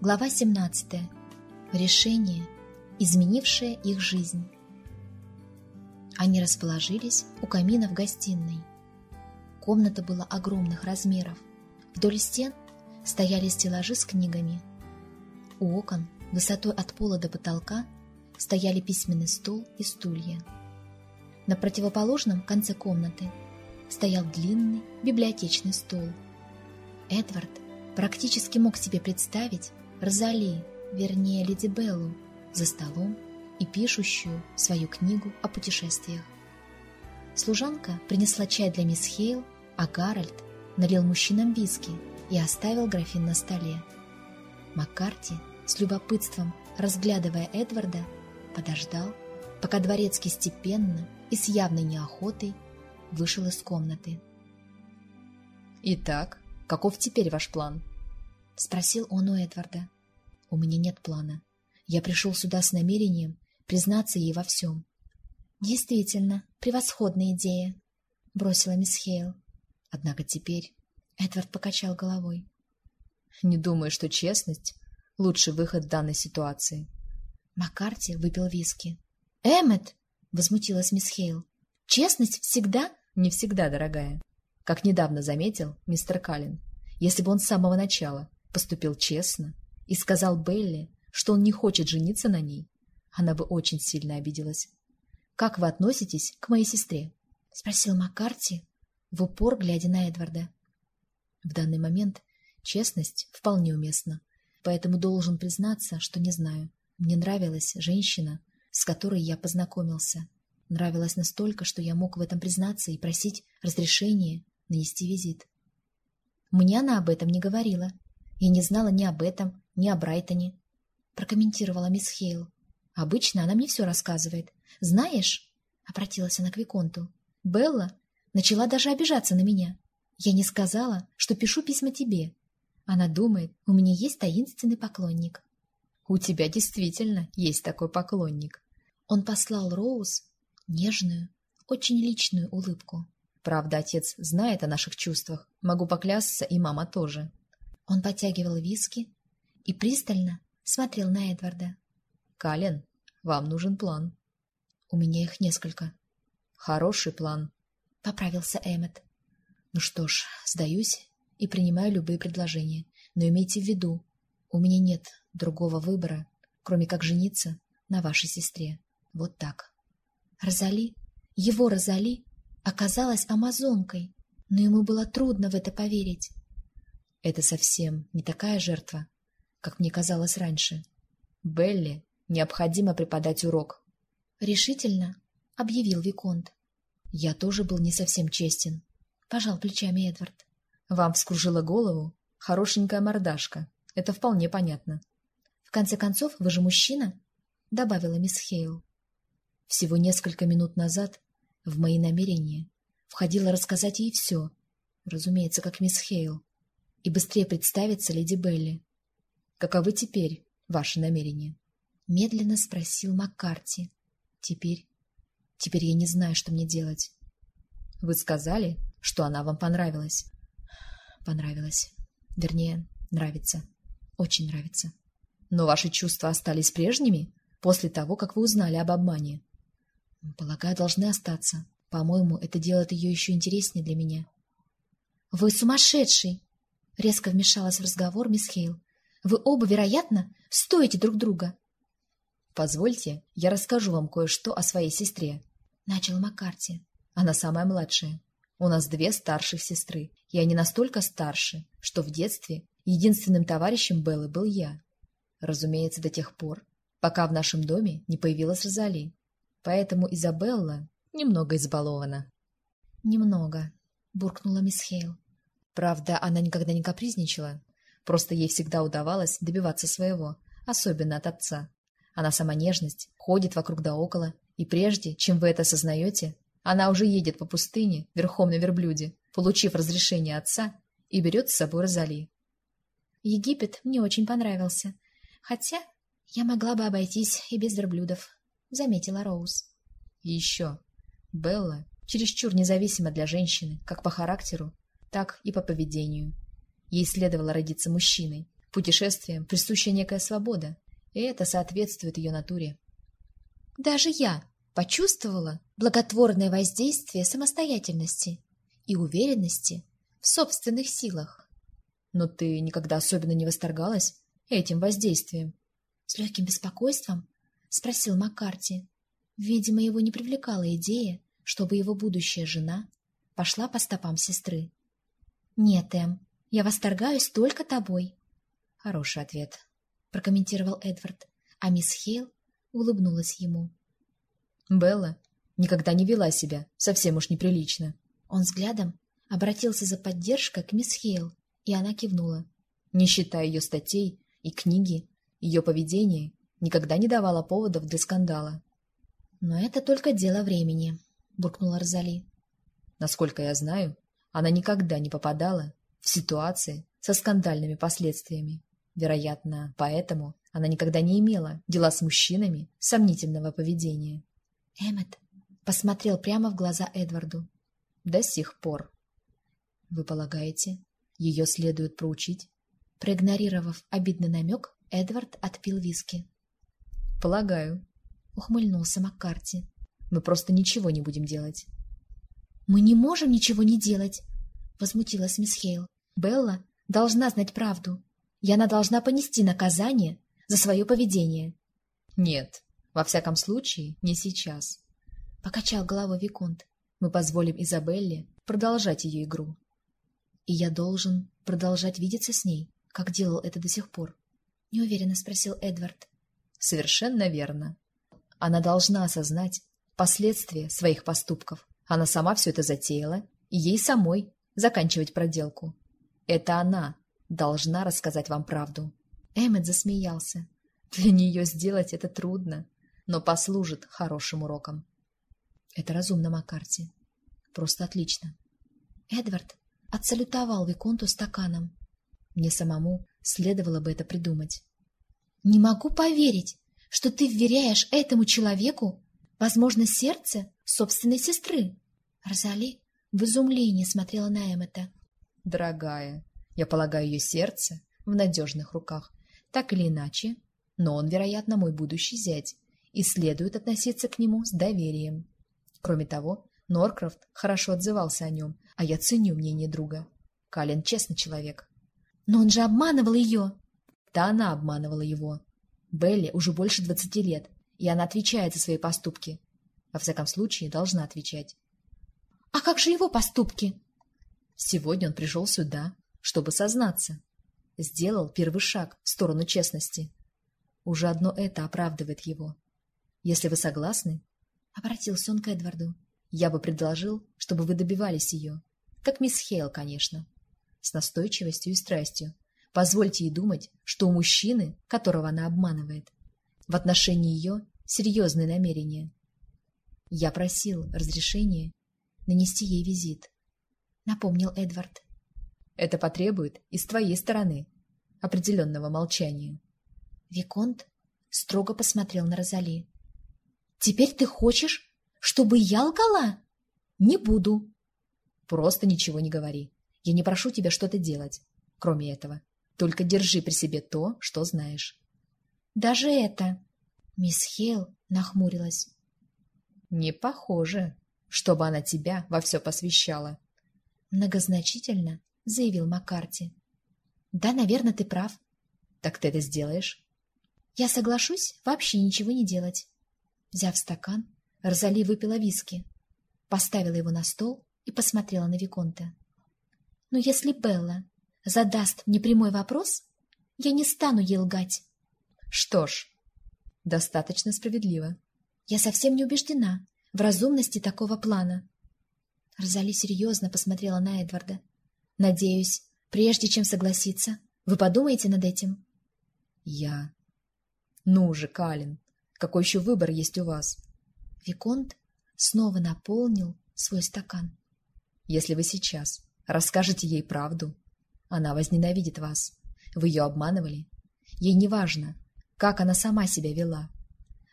Глава 17. Решение, изменившее их жизнь. Они расположились у камина в гостиной. Комната была огромных размеров. Вдоль стен стояли стеллажи с книгами. У окон, высотой от пола до потолка, стояли письменный стол и стулья. На противоположном конце комнаты стоял длинный библиотечный стол. Эдвард практически мог себе представить Розали, вернее Леди Беллу, за столом и пишущую свою книгу о путешествиях. Служанка принесла чай для мисс Хейл, а Гарольд налил мужчинам виски и оставил графин на столе. Маккарти, с любопытством разглядывая Эдварда, подождал, пока дворецкий степенно и с явной неохотой вышел из комнаты. «Итак, каков теперь ваш план?» — спросил он у Эдварда. «У меня нет плана. Я пришел сюда с намерением признаться ей во всем». «Действительно, превосходная идея», — бросила мисс Хейл. Однако теперь Эдвард покачал головой. «Не думаю, что честность — лучший выход в данной ситуации». Маккарти выпил виски. «Эммет!» — возмутилась мисс Хейл. «Честность всегда?» «Не всегда, дорогая. Как недавно заметил мистер Каллен, если бы он с самого начала поступил честно и сказал Белли, что он не хочет жениться на ней, она бы очень сильно обиделась. «Как вы относитесь к моей сестре?» — спросил Маккарти, в упор глядя на Эдварда. В данный момент честность вполне уместна, поэтому должен признаться, что не знаю. Мне нравилась женщина, с которой я познакомился. Нравилась настолько, что я мог в этом признаться и просить разрешения нанести визит. Мне она об этом не говорила. Я не знала ни об этом, ни о Брайтоне, прокомментировала мисс Хейл. Обычно она мне все рассказывает. Знаешь, обратилась она к Виконту, Белла начала даже обижаться на меня. Я не сказала, что пишу письма тебе. Она думает, у меня есть таинственный поклонник. У тебя действительно есть такой поклонник. Он послал Роуз нежную, очень личную улыбку. Правда, отец знает о наших чувствах. Могу поклясться, и мама тоже. Он потягивал виски и пристально смотрел на Эдварда. «Кален, вам нужен план». «У меня их несколько». «Хороший план», — поправился Эммет. «Ну что ж, сдаюсь и принимаю любые предложения. Но имейте в виду, у меня нет другого выбора, кроме как жениться на вашей сестре. Вот так». Розали, его Розали, оказалась амазонкой, но ему было трудно в это поверить. Это совсем не такая жертва, как мне казалось раньше. Белли необходимо преподать урок. Решительно объявил Виконт. Я тоже был не совсем честен. Пожал плечами Эдвард. Вам вскружила голову хорошенькая мордашка. Это вполне понятно. В конце концов, вы же мужчина, добавила мисс Хейл. Всего несколько минут назад в мои намерения входило рассказать ей все, разумеется, как мисс Хейл, и быстрее представиться леди Белли. Каковы теперь ваши намерения? Медленно спросил Маккарти. Теперь? Теперь я не знаю, что мне делать. Вы сказали, что она вам понравилась. Понравилась. Вернее, нравится. Очень нравится. Но ваши чувства остались прежними после того, как вы узнали об обмане. Полагаю, должны остаться. По-моему, это делает ее еще интереснее для меня. — Вы сумасшедший! — резко вмешалась в разговор мисс Хейл. — Вы оба, вероятно, стоите друг друга. — Позвольте, я расскажу вам кое-что о своей сестре. — начал Маккарти. — Она самая младшая. У нас две старших сестры, и они настолько старше, что в детстве единственным товарищем Беллы был я. Разумеется, до тех пор, пока в нашем доме не появилась Розали. Поэтому Изабелла немного избалована. — Немного, — буркнула мисс Хейл. Правда, она никогда не капризничала. Просто ей всегда удавалось добиваться своего, особенно от отца. Она сама нежность, ходит вокруг да около, и прежде, чем вы это осознаете, она уже едет по пустыне верхом на верблюде, получив разрешение отца, и берет с собой Розали. Египет мне очень понравился, хотя я могла бы обойтись и без верблюдов. — заметила Роуз. И еще. Белла чересчур независима для женщины, как по характеру, так и по поведению. Ей следовало родиться мужчиной, Путешествиям присуща некая свобода, и это соответствует ее натуре. Даже я почувствовала благотворное воздействие самостоятельности и уверенности в собственных силах. Но ты никогда особенно не восторгалась этим воздействием? С легким беспокойством спросил Маккарти. Видимо, его не привлекала идея, чтобы его будущая жена пошла по стопам сестры. «Нет, Эм, я восторгаюсь только тобой». «Хороший ответ», — прокомментировал Эдвард, а мисс Хейл улыбнулась ему. Белла никогда не вела себя совсем уж неприлично. Он взглядом обратился за поддержкой к мисс Хейл, и она кивнула. Не считая ее статей и книги, ее поведение никогда не давало поводов для скандала. «Но это только дело времени», — буркнула Розали. Насколько я знаю, она никогда не попадала в ситуации со скандальными последствиями. Вероятно, поэтому она никогда не имела дела с мужчинами сомнительного поведения. Эммет посмотрел прямо в глаза Эдварду. До сих пор. Вы полагаете, ее следует проучить? Проигнорировав обидный намек, Эдвард отпил виски. Полагаю. Ухмыльнулся Маккарти. Мы просто ничего не будем делать. Мы не можем ничего не делать, возмутилась мисс Хейл. Белла должна знать правду, и она должна понести наказание за свое поведение. Нет, во всяком случае, не сейчас. Покачал головой Виконт. Мы позволим Изабелле продолжать ее игру. И я должен продолжать видеться с ней, как делал это до сих пор. Неуверенно спросил Эдвард. Совершенно верно. Она должна осознать последствия своих поступков. Она сама все это затеяла, и ей самой заканчивать проделку. Это она должна рассказать вам правду. Эммет засмеялся. Для нее сделать это трудно но послужит хорошим уроком. Это разумно, Маккарти. Просто отлично. Эдвард отсалютовал Виконту стаканом. Мне самому следовало бы это придумать. Не могу поверить, что ты вверяешь этому человеку, возможно, сердце собственной сестры. Розали в изумлении смотрела на Эммета. Дорогая, я полагаю ее сердце в надежных руках. Так или иначе, но он, вероятно, мой будущий зять, и следует относиться к нему с доверием. Кроме того, Норкрофт хорошо отзывался о нем, а я ценю мнение друга. Калин честный человек. Но он же обманывал ее. Да она обманывала его. Белли уже больше двадцати лет, и она отвечает за свои поступки. Во всяком случае, должна отвечать. А как же его поступки? Сегодня он пришел сюда, чтобы сознаться. Сделал первый шаг в сторону честности. Уже одно это оправдывает его. Если вы согласны, — обратился он к Эдварду, — я бы предложил, чтобы вы добивались ее. Как мисс Хейл, конечно. С настойчивостью и страстью. Позвольте ей думать, что у мужчины, которого она обманывает, в отношении ее серьезные намерения. Я просил разрешения нанести ей визит. Напомнил Эдвард. Это потребует и с твоей стороны определенного молчания. Виконт строго посмотрел на Розали. Теперь ты хочешь, чтобы я лгала? Не буду. Просто ничего не говори. Я не прошу тебя что-то делать, кроме этого. Только держи при себе то, что знаешь. Даже это... Мисс Хейл нахмурилась. Не похоже, чтобы она тебя во все посвящала. Многозначительно заявил Маккарти. Да, наверное, ты прав. Так ты это сделаешь? Я соглашусь вообще ничего не делать. Взяв стакан, Розали выпила виски, поставила его на стол и посмотрела на Виконта. «Но если Белла задаст мне прямой вопрос, я не стану ей лгать». «Что ж, достаточно справедливо». «Я совсем не убеждена в разумности такого плана». Розали серьезно посмотрела на Эдварда. «Надеюсь, прежде чем согласиться, вы подумаете над этим?» «Я...» «Ну же, Калин, какой еще выбор есть у вас? Виконт снова наполнил свой стакан. Если вы сейчас расскажете ей правду, она возненавидит вас. Вы ее обманывали. Ей не важно, как она сама себя вела.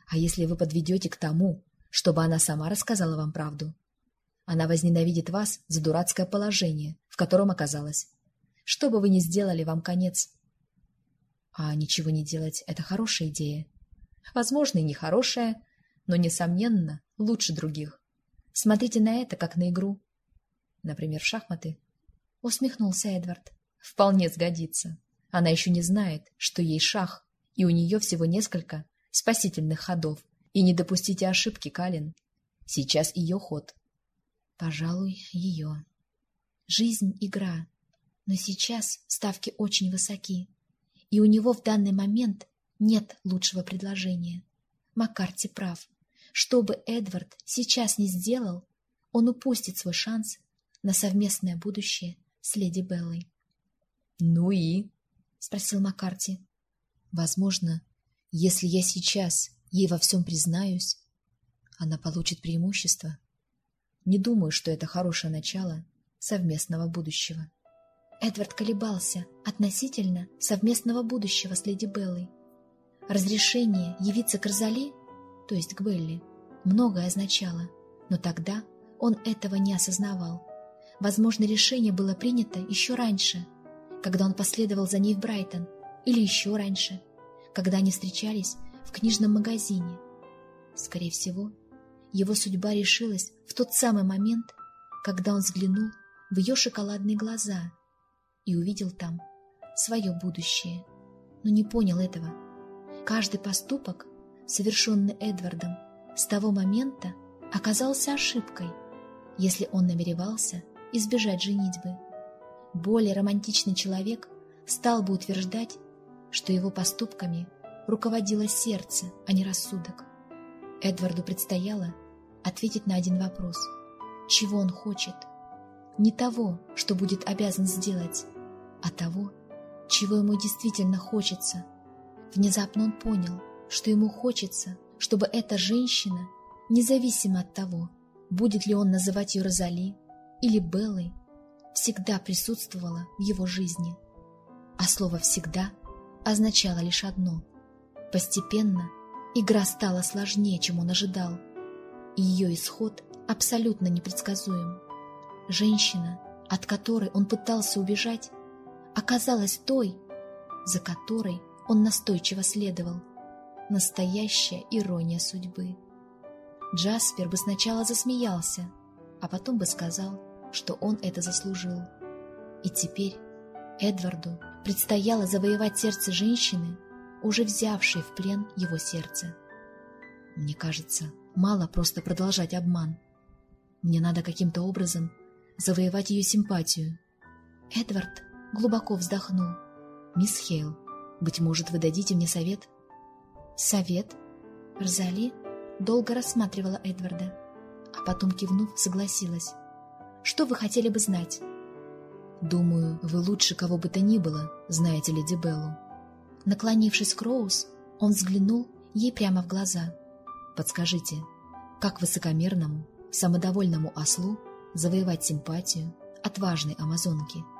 А если вы подведете к тому, чтобы она сама рассказала вам правду, она возненавидит вас за дурацкое положение, в котором оказалась. Что бы вы ни сделали, вам конец. А ничего не делать — это хорошая идея. Возможно, и нехорошая, но, несомненно, лучше других. Смотрите на это, как на игру. Например, в шахматы. Усмехнулся Эдвард. Вполне сгодится. Она еще не знает, что ей шах, и у нее всего несколько спасительных ходов. И не допустите ошибки, Калин. Сейчас ее ход. Пожалуй, ее. Жизнь — игра, но сейчас ставки очень высоки, и у него в данный момент нет лучшего предложения. Маккарти прав. Что бы Эдвард сейчас не сделал, он упустит свой шанс на совместное будущее с леди Беллой. — Ну и? — спросил Маккарти. — Возможно, если я сейчас ей во всем признаюсь, она получит преимущество. Не думаю, что это хорошее начало совместного будущего. Эдвард колебался относительно совместного будущего с леди Беллой. Разрешение явиться к Розали, то есть к Белли, многое означало, но тогда он этого не осознавал. Возможно, решение было принято еще раньше, когда он последовал за ней в Брайтон, или еще раньше, когда они встречались в книжном магазине. Скорее всего, его судьба решилась в тот самый момент, когда он взглянул в ее шоколадные глаза и увидел там свое будущее, но не понял этого. Каждый поступок, совершенный Эдвардом, с того момента оказался ошибкой, если он намеревался избежать женитьбы. Более романтичный человек стал бы утверждать, что его поступками руководило сердце, а не рассудок. Эдварду предстояло ответить на один вопрос. Чего он хочет? Не того, что будет обязан сделать, а того, чего ему действительно хочется. Внезапно он понял, что ему хочется, чтобы эта женщина, независимо от того, будет ли он называть ее Розали или Беллой, всегда присутствовала в его жизни. А слово «всегда» означало лишь одно. Постепенно игра стала сложнее, чем он ожидал – и ее исход абсолютно непредсказуем. Женщина, от которой он пытался убежать, оказалась той, за которой он настойчиво следовал. Настоящая ирония судьбы. Джаспер бы сначала засмеялся, а потом бы сказал, что он это заслужил. И теперь Эдварду предстояло завоевать сердце женщины, уже взявшей в плен его сердце. Мне кажется, Мало просто продолжать обман. Мне надо каким-то образом завоевать ее симпатию. Эдвард глубоко вздохнул. «Мисс Хейл, быть может, вы дадите мне совет?» «Совет?» Розали долго рассматривала Эдварда, а потом, кивнув, согласилась. «Что вы хотели бы знать?» «Думаю, вы лучше кого бы то ни было, знаете леди Беллу». Наклонившись к Роуз, он взглянул ей прямо в глаза – Подскажите, как высокомерному, самодовольному ослу завоевать симпатию отважной амазонки –